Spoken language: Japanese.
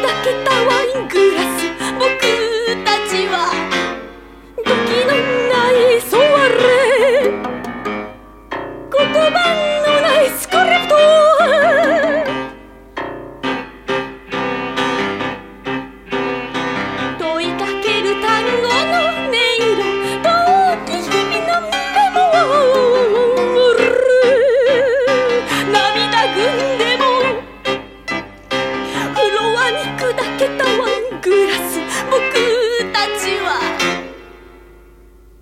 だけたワイングラスくだけと